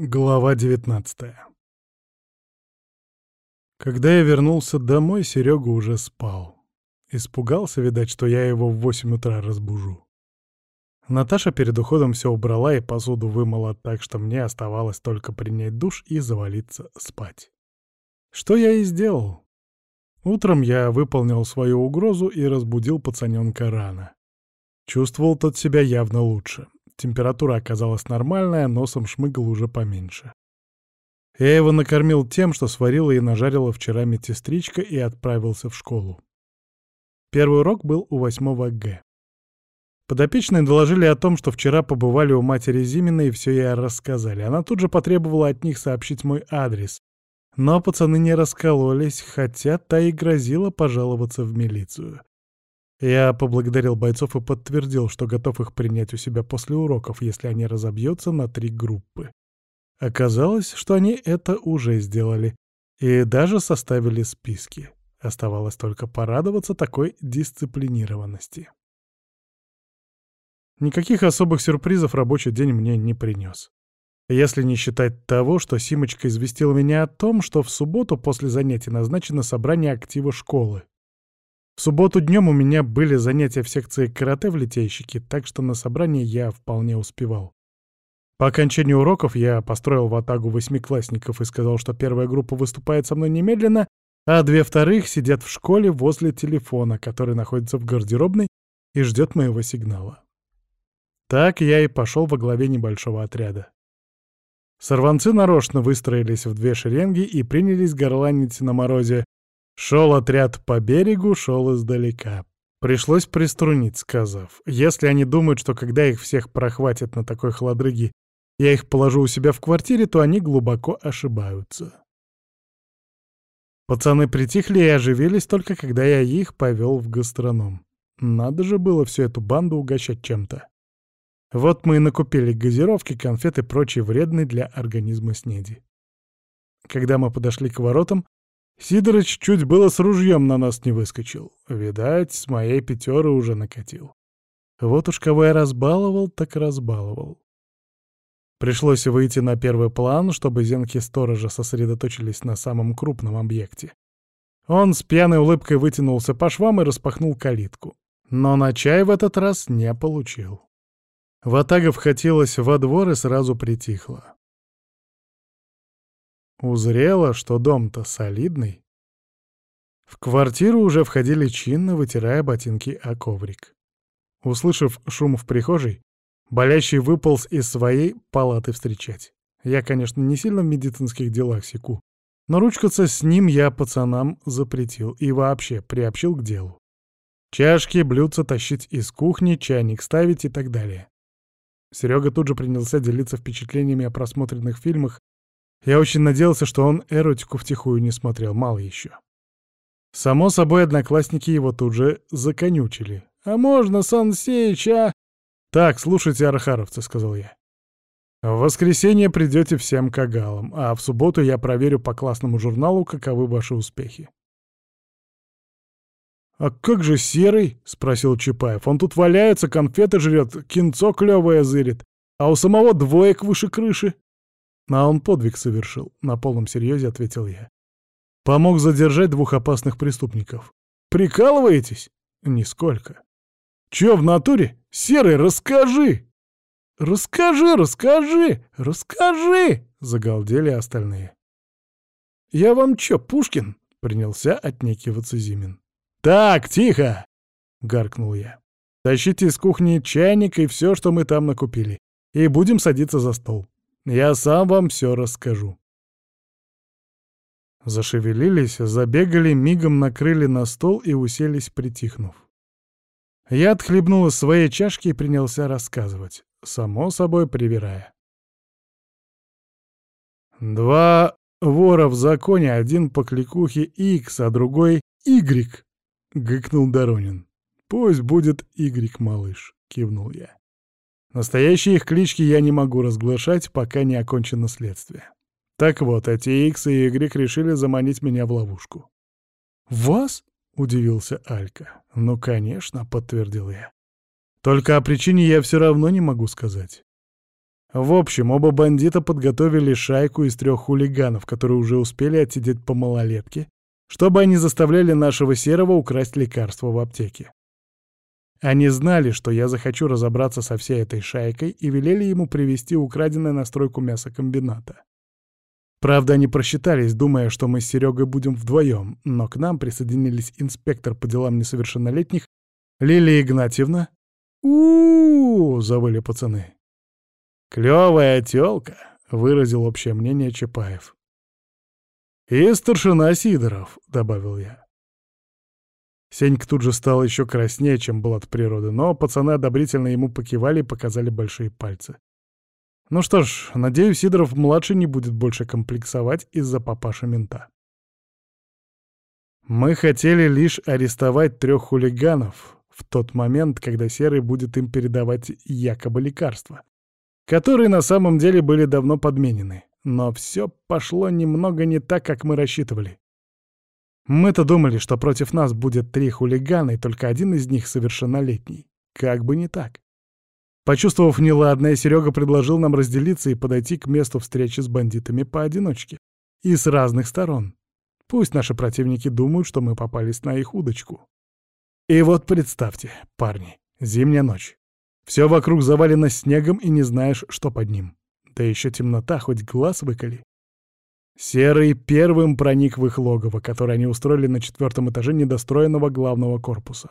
Глава 19 Когда я вернулся домой, Серега уже спал. Испугался, видать, что я его в восемь утра разбужу. Наташа перед уходом все убрала и посуду вымыла так, что мне оставалось только принять душ и завалиться спать. Что я и сделал. Утром я выполнил свою угрозу и разбудил пацаненка рано. Чувствовал тот себя явно лучше. Температура оказалась нормальная, носом шмыгал уже поменьше. Я его накормил тем, что сварила и нажарила вчера медсестричка, и отправился в школу. Первый урок был у 8 Г. Подопечные доложили о том, что вчера побывали у матери Зимина и все ей рассказали. Она тут же потребовала от них сообщить мой адрес. Но пацаны не раскололись, хотя та и грозила пожаловаться в милицию. Я поблагодарил бойцов и подтвердил, что готов их принять у себя после уроков, если они разобьются на три группы. Оказалось, что они это уже сделали и даже составили списки. Оставалось только порадоваться такой дисциплинированности. Никаких особых сюрпризов рабочий день мне не принес. Если не считать того, что Симочка известила меня о том, что в субботу после занятий назначено собрание актива школы. В субботу днем у меня были занятия в секции карате в Литейщике, так что на собрание я вполне успевал. По окончании уроков я построил в атагу восьмиклассников и сказал, что первая группа выступает со мной немедленно, а две вторых сидят в школе возле телефона, который находится в гардеробной и ждет моего сигнала. Так я и пошел во главе небольшого отряда. Сорванцы нарочно выстроились в две шеренги и принялись горланить на морозе Шел отряд по берегу, шел издалека. Пришлось приструнить, сказав, если они думают, что когда их всех прохватят на такой холодрыге, я их положу у себя в квартире, то они глубоко ошибаются. Пацаны притихли и оживились только когда я их повел в гастроном. Надо же было всю эту банду угощать чем-то. Вот мы и накупили газировки, конфеты и прочие вредные для организма снеди. Когда мы подошли к воротам, Сидорыч чуть было с ружьем на нас не выскочил. Видать, с моей пятеры уже накатил. Вот уж кого я разбаловал, так разбаловал. Пришлось выйти на первый план, чтобы зенки сторожа сосредоточились на самом крупном объекте. Он с пьяной улыбкой вытянулся по швам и распахнул калитку. Но на чай в этот раз не получил. Ватага вхотилась во двор и сразу притихла. Узрела, что дом-то солидный. В квартиру уже входили чинно, вытирая ботинки о коврик. Услышав шум в прихожей, болящий выполз из своей палаты встречать. Я, конечно, не сильно в медицинских делах секу, но ручкаться с ним я пацанам запретил и вообще приобщил к делу. Чашки, блюдца тащить из кухни, чайник ставить и так далее. Серега тут же принялся делиться впечатлениями о просмотренных фильмах я очень надеялся, что он эротику втихую не смотрел, мало еще. Само собой, одноклассники его тут же законючили. «А можно, Сан Сеич, а?» «Так, слушайте, архаровцы», — сказал я. «В воскресенье придете всем кагалам, а в субботу я проверю по классному журналу, каковы ваши успехи». «А как же Серый?» — спросил Чапаев. «Он тут валяется, конфеты жрет, кинцо клёвое зырит, а у самого двоек выше крыши». А он подвиг совершил, на полном серьезе ответил я. Помог задержать двух опасных преступников. Прикалываетесь? Нисколько. Чё в натуре? Серый, расскажи! Расскажи, расскажи, расскажи! Загалдели остальные. Я вам чё, Пушкин? Принялся отнекиваться Зимин. Так, тихо! Гаркнул я. Тащите из кухни чайник и все, что мы там накупили. И будем садиться за стол. Я сам вам все расскажу. Зашевелились, забегали, мигом накрыли на стол и уселись, притихнув. Я отхлебнул из своей чашки и принялся рассказывать, само собой привирая. Два вора в законе, один по кликухе X, а другой Y, — гыкнул Доронин. «Пусть будет Y, малыш», — кивнул я. Настоящие их клички я не могу разглашать, пока не окончено следствие. Так вот, эти Икс и Y решили заманить меня в ловушку. «Вас?» — удивился Алька. «Ну, конечно», — подтвердил я. «Только о причине я все равно не могу сказать. В общем, оба бандита подготовили шайку из трех хулиганов, которые уже успели отсидеть по малолетке, чтобы они заставляли нашего Серого украсть лекарства в аптеке. Они знали, что я захочу разобраться со всей этой шайкой и велели ему привезти украденное на стройку мясокомбината. Правда, они просчитались, думая, что мы с Серегой будем вдвоем, но к нам присоединились инспектор по делам несовершеннолетних Лилия Игнатьевна. у, -у, -у завыли пацаны. «Клёвая тёлка», — выразил общее мнение Чапаев. «И старшина Сидоров», — добавил я. Сенька тут же стал еще краснее, чем был от природы, но пацаны одобрительно ему покивали и показали большие пальцы. Ну что ж, надеюсь, Сидоров-младший не будет больше комплексовать из-за папаша-мента. Мы хотели лишь арестовать трех хулиганов в тот момент, когда Серый будет им передавать якобы лекарства, которые на самом деле были давно подменены. Но все пошло немного не так, как мы рассчитывали. Мы-то думали, что против нас будет три хулигана, и только один из них совершеннолетний. Как бы не так. Почувствовав неладное, Серега предложил нам разделиться и подойти к месту встречи с бандитами поодиночке. И с разных сторон. Пусть наши противники думают, что мы попались на их удочку. И вот представьте, парни, зимняя ночь. Все вокруг завалено снегом и не знаешь, что под ним. Да еще темнота, хоть глаз выколи. Серый первым проник в их логово, которое они устроили на четвертом этаже недостроенного главного корпуса.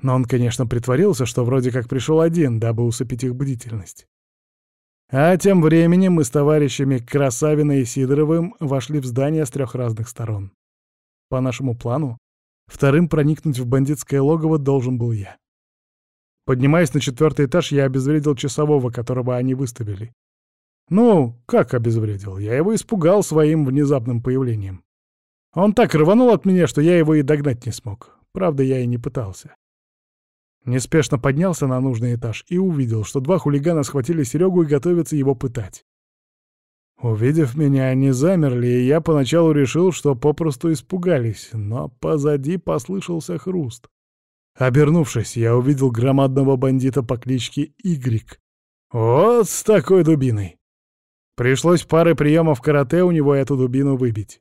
Но он, конечно, притворился, что вроде как пришел один, дабы усыпить их бдительность. А тем временем мы с товарищами Красавиной и Сидоровым вошли в здание с трех разных сторон. По нашему плану, вторым проникнуть в бандитское логово должен был я. Поднимаясь на четвертый этаж, я обезвредил часового, которого они выставили, ну, как обезвредил? Я его испугал своим внезапным появлением. Он так рванул от меня, что я его и догнать не смог. Правда, я и не пытался. Неспешно поднялся на нужный этаж и увидел, что два хулигана схватили Серегу и готовятся его пытать. Увидев меня, они замерли, и я поначалу решил, что попросту испугались, но позади послышался хруст. Обернувшись, я увидел громадного бандита по кличке Игрик. Вот с такой дубиной. Пришлось парой приемов карате у него эту дубину выбить.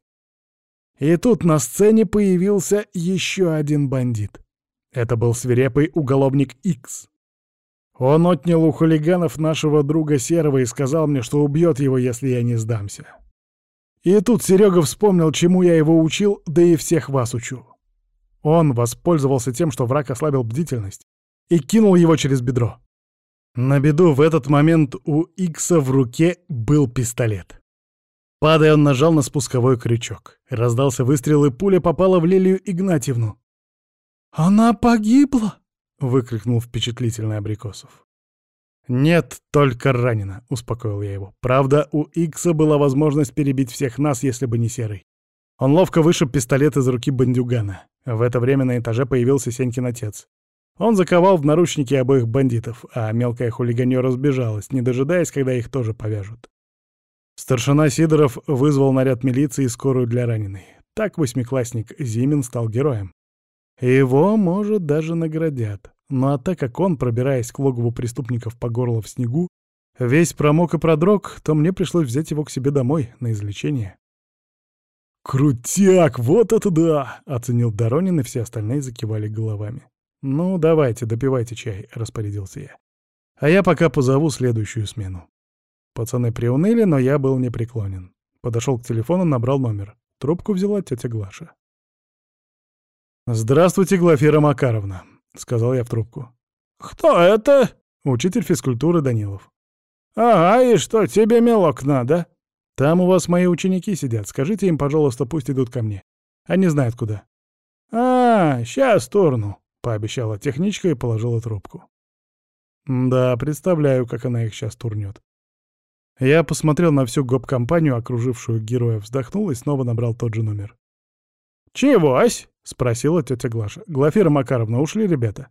И тут на сцене появился еще один бандит. Это был свирепый уголовник Икс. Он отнял у хулиганов нашего друга Серого и сказал мне, что убьет его, если я не сдамся. И тут Серега вспомнил, чему я его учил, да и всех вас учу. Он воспользовался тем, что враг ослабил бдительность, и кинул его через бедро. На беду в этот момент у Икса в руке был пистолет. Падая, он нажал на спусковой крючок. Раздался выстрел, и пуля попала в Лилию Игнатьевну. «Она погибла!» — выкрикнул впечатлительный Абрикосов. «Нет, только ранена», — успокоил я его. «Правда, у Икса была возможность перебить всех нас, если бы не Серый. Он ловко вышиб пистолет из руки бандюгана. В это время на этаже появился Сенькин отец. Он заковал в наручники обоих бандитов, а мелкая хулиганье разбежалась, не дожидаясь, когда их тоже повяжут. Старшина Сидоров вызвал наряд милиции и скорую для раненой. Так восьмиклассник Зимин стал героем. Его, может, даже наградят. Ну а так как он, пробираясь к логову преступников по горло в снегу, весь промок и продрог, то мне пришлось взять его к себе домой на излечение. «Крутяк, вот это да!» — оценил Доронин, и все остальные закивали головами. «Ну, давайте, допивайте чай», — распорядился я. «А я пока позову следующую смену». Пацаны приуныли, но я был непреклонен. Подошел к телефону, набрал номер. Трубку взяла тетя Глаша. «Здравствуйте, Глафира Макаровна», — сказал я в трубку. «Кто это?» «Учитель физкультуры Данилов». «Ага, и что, тебе мелок надо?» «Там у вас мои ученики сидят. Скажите им, пожалуйста, пусть идут ко мне. Они знают, куда». «А, сейчас турну», — пообещала техничка и положила трубку. Да, представляю, как она их сейчас турнет. Я посмотрел на всю гоп-компанию, окружившую героя, вздохнул и снова набрал тот же номер. «Чегось?» — спросила тетя Глаша. «Глафира Макаровна, ушли ребята?»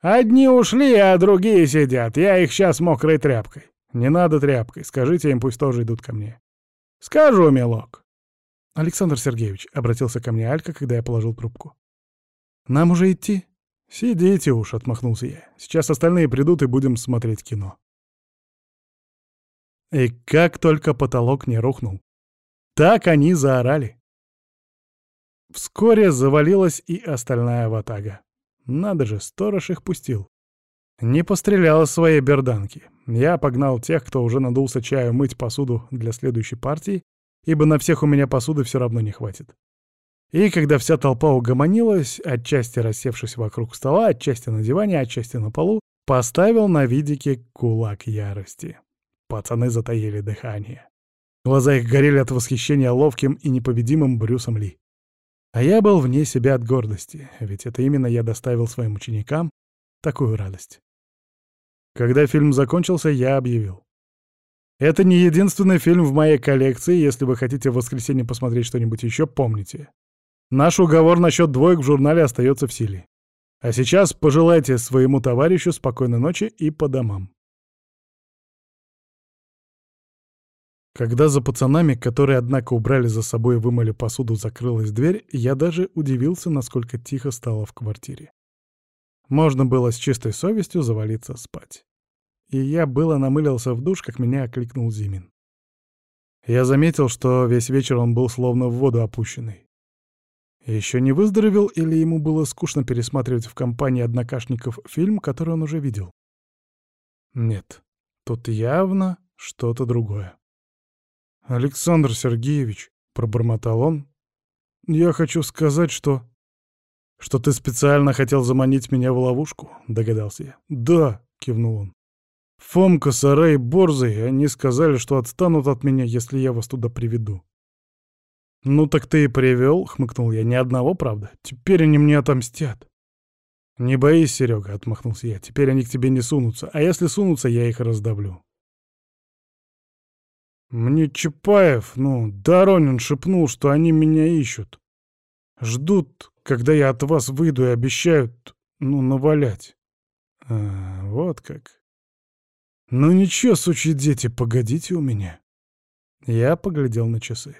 «Одни ушли, а другие сидят. Я их сейчас мокрой тряпкой». «Не надо тряпкой. Скажите им, пусть тоже идут ко мне». «Скажу, милок». «Александр Сергеевич», — обратился ко мне Алька, когда я положил трубку. «Нам уже идти?» «Сидите уж», — отмахнулся я. «Сейчас остальные придут и будем смотреть кино». И как только потолок не рухнул. Так они заорали. Вскоре завалилась и остальная ватага. Надо же, сторож их пустил. Не пострелял своей берданки. Я погнал тех, кто уже надулся чаю мыть посуду для следующей партии, ибо на всех у меня посуды все равно не хватит. И когда вся толпа угомонилась, отчасти рассевшись вокруг стола, отчасти на диване, отчасти на полу, поставил на видике кулак ярости. Пацаны затаили дыхание. Глаза их горели от восхищения ловким и непобедимым Брюсом Ли. А я был вне себя от гордости, ведь это именно я доставил своим ученикам такую радость. Когда фильм закончился, я объявил. Это не единственный фильм в моей коллекции, если вы хотите в воскресенье посмотреть что-нибудь еще, помните. Наш уговор насчет двоек в журнале остается в силе. А сейчас пожелайте своему товарищу спокойной ночи и по домам. Когда за пацанами, которые, однако, убрали за собой и вымыли посуду, закрылась дверь, я даже удивился, насколько тихо стало в квартире. Можно было с чистой совестью завалиться спать. И я было намылился в душ, как меня окликнул Зимин. Я заметил, что весь вечер он был словно в воду опущенный. Еще не выздоровел или ему было скучно пересматривать в компании однокашников фильм, который он уже видел? Нет, тут явно что-то другое. «Александр Сергеевич», — пробормотал он, — «я хочу сказать, что...» «Что ты специально хотел заманить меня в ловушку?» — догадался я. «Да», — кивнул он. «Фомка, Сара и Борзый, они сказали, что отстанут от меня, если я вас туда приведу». «Ну так ты и привел», — хмыкнул я, — «ни одного, правда? Теперь они мне отомстят». «Не боись, Серега», — отмахнулся я, — «теперь они к тебе не сунутся, а если сунутся, я их раздавлю». Мне Чапаев, ну, Доронин шепнул, что они меня ищут. Ждут, когда я от вас выйду и обещают, ну, навалять. А, вот как. Ну ничего, сучьи дети, погодите у меня. Я поглядел на часы.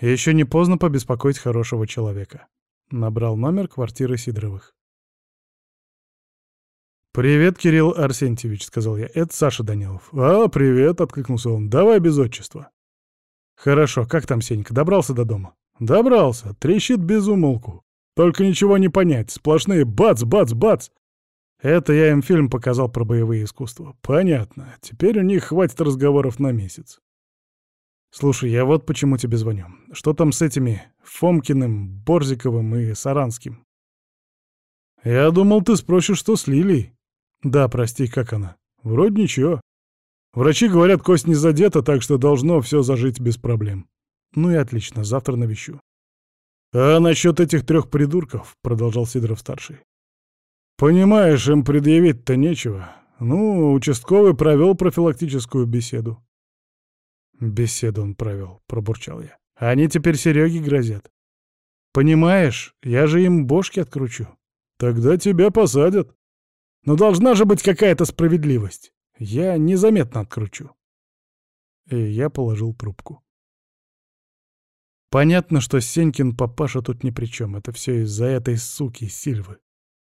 Еще не поздно побеспокоить хорошего человека. Набрал номер квартиры Сидоровых. «Привет, Кирилл Арсентьевич», — сказал я. «Это Саша Данилов». «А, привет», — откликнулся он. «Давай без отчества». «Хорошо. Как там Сенька? Добрался до дома?» «Добрался. Трещит без умолку. Только ничего не понять. Сплошные бац, бац, бац. Это я им фильм показал про боевые искусства. Понятно. Теперь у них хватит разговоров на месяц. Слушай, я вот почему тебе звоню. Что там с этими Фомкиным, Борзиковым и Саранским? Я думал, ты спросишь, что с Лилией. Да, прости, как она? Вроде ничего. Врачи говорят, кость не задета, так что должно все зажить без проблем. Ну и отлично, завтра навещу. А насчет этих трех придурков, продолжал Сидоров-старший. Понимаешь, им предъявить-то нечего. Ну, участковый провел профилактическую беседу. Беседу он провел, пробурчал я. Они теперь Сереге грозят. Понимаешь, я же им бошки откручу. Тогда тебя посадят. Но должна же быть какая-то справедливость. Я незаметно откручу. И я положил трубку. Понятно, что Сенькин папаша тут ни при чем. Это все из-за этой суки Сильвы.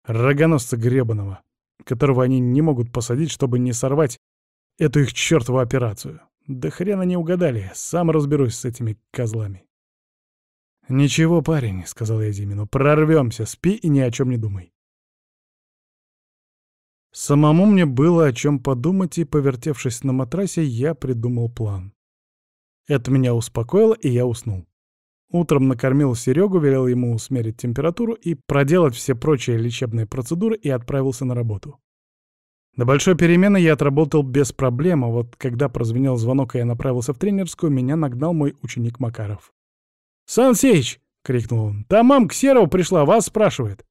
Рогоносца гребаного, которого они не могут посадить, чтобы не сорвать эту их чертову операцию. Да хрена не угадали, сам разберусь с этими козлами. «Ничего, парень», — сказал я Зимину, — «прорвемся, спи и ни о чем не думай». Самому мне было о чем подумать, и, повертевшись на матрасе, я придумал план. Это меня успокоило, и я уснул. Утром накормил Серегу, велел ему усмерить температуру и проделать все прочие лечебные процедуры и отправился на работу. До большой перемены я отработал без проблем, а вот когда прозвенел звонок и я направился в тренерскую, меня нагнал мой ученик Макаров. «Сан Сеич!» — крикнул он. «Там мамка Серова пришла, вас спрашивает».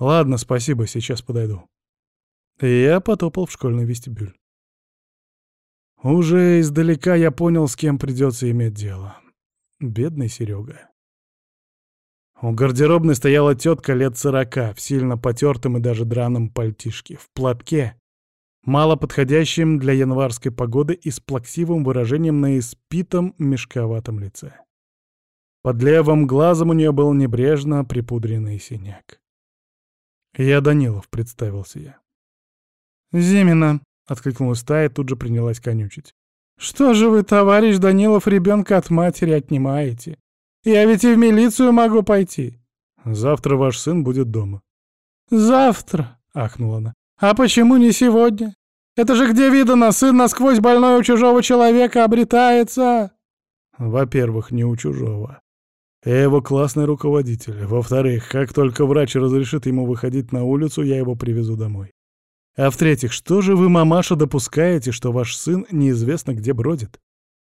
«Ладно, спасибо, сейчас подойду». И я потопал в школьный вестибюль. Уже издалека я понял, с кем придется иметь дело. Бедный Серега. У гардеробной стояла тетка лет сорока, в сильно потертом и даже драном пальтишке, в платке, мало подходящем для январской погоды и с плаксивым выражением на испитом мешковатом лице. Под левым глазом у нее был небрежно припудренный синяк. «Я Данилов», — представился я. «Зимина», — откликнулась та и тут же принялась конючить. «Что же вы, товарищ Данилов, ребенка от матери отнимаете? Я ведь и в милицию могу пойти». «Завтра ваш сын будет дома». «Завтра?» — ахнула она. «А почему не сегодня? Это же где видано, сын насквозь больной у чужого человека обретается!» «Во-первых, не у чужого. Я его классный руководитель. Во-вторых, как только врач разрешит ему выходить на улицу, я его привезу домой. А в-третьих, что же вы, мамаша, допускаете, что ваш сын неизвестно где бродит?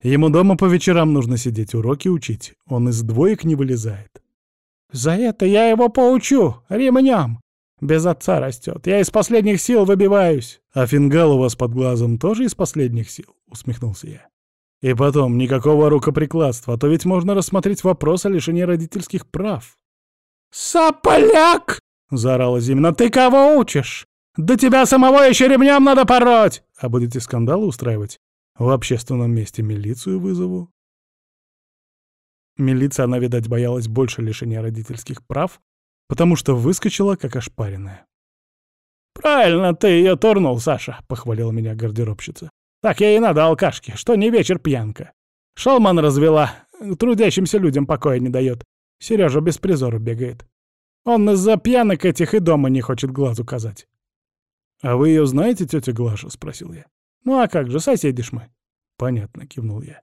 Ему дома по вечерам нужно сидеть, уроки учить. Он из двоек не вылезает. За это я его поучу, ремнем. Без отца растет. Я из последних сил выбиваюсь. А фингал у вас под глазом тоже из последних сил? Усмехнулся я. И потом, никакого рукоприкладства, а то ведь можно рассмотреть вопрос о лишении родительских прав. «Сопляк!» — заорала Зимина. «Ты кого учишь? Да тебя самого еще ремнем надо пороть!» «А будете скандалы устраивать? В общественном месте милицию вызову?» Милиция, она, видать, боялась больше лишения родительских прав, потому что выскочила, как ошпаренная. «Правильно ты ее турнул, Саша», — похвалила меня гардеробщица. «Так ей и надо, алкашки, что не вечер пьянка. Шалман развела, трудящимся людям покоя не дает. Сережа без призора бегает. Он из-за пьянок этих и дома не хочет глаз указать». «А вы ее знаете, тетя Глаша?» — спросил я. «Ну а как же, соседи ж мы». «Понятно», — кивнул я.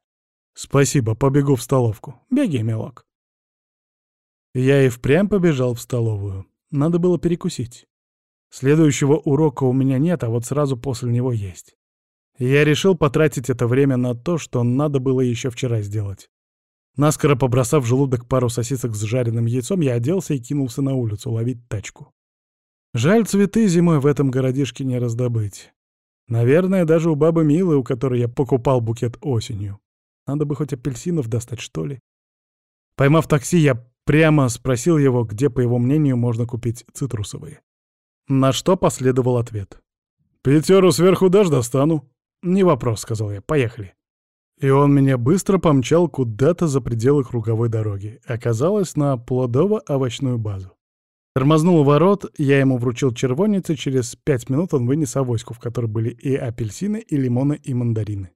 «Спасибо, побегу в столовку. Беги, милок». Я и впрямь побежал в столовую. Надо было перекусить. Следующего урока у меня нет, а вот сразу после него есть. Я решил потратить это время на то, что надо было еще вчера сделать. Наскоро побросав в желудок пару сосисок с жареным яйцом, я оделся и кинулся на улицу ловить тачку. Жаль, цветы зимой в этом городишке не раздобыть. Наверное, даже у бабы Милы, у которой я покупал букет осенью. Надо бы хоть апельсинов достать, что ли. Поймав такси, я Прямо спросил его, где, по его мнению, можно купить цитрусовые. На что последовал ответ. «Пятеру сверху дашь, достану». «Не вопрос», — сказал я, — «поехали». И он меня быстро помчал куда-то за пределы круговой дороги. Оказалось, на плодово-овощную базу. Тормознул ворот, я ему вручил червонец, и через пять минут он вынес авоську, в которой были и апельсины, и лимоны, и мандарины.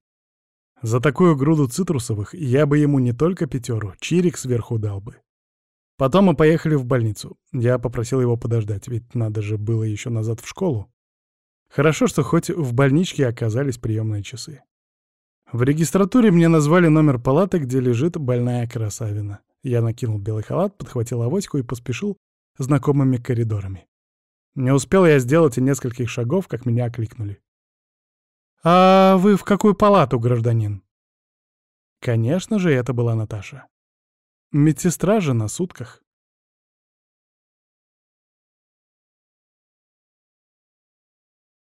За такую груду цитрусовых я бы ему не только пятеру, чирик сверху дал бы. Потом мы поехали в больницу. Я попросил его подождать, ведь надо же было еще назад в школу. Хорошо, что хоть в больничке оказались приемные часы. В регистратуре мне назвали номер палаты, где лежит больная красавина. Я накинул белый халат, подхватил авоську и поспешил знакомыми коридорами. Не успел я сделать и нескольких шагов, как меня окликнули. «А вы в какую палату, гражданин?» Конечно же, это была Наташа. Медсестра же на сутках.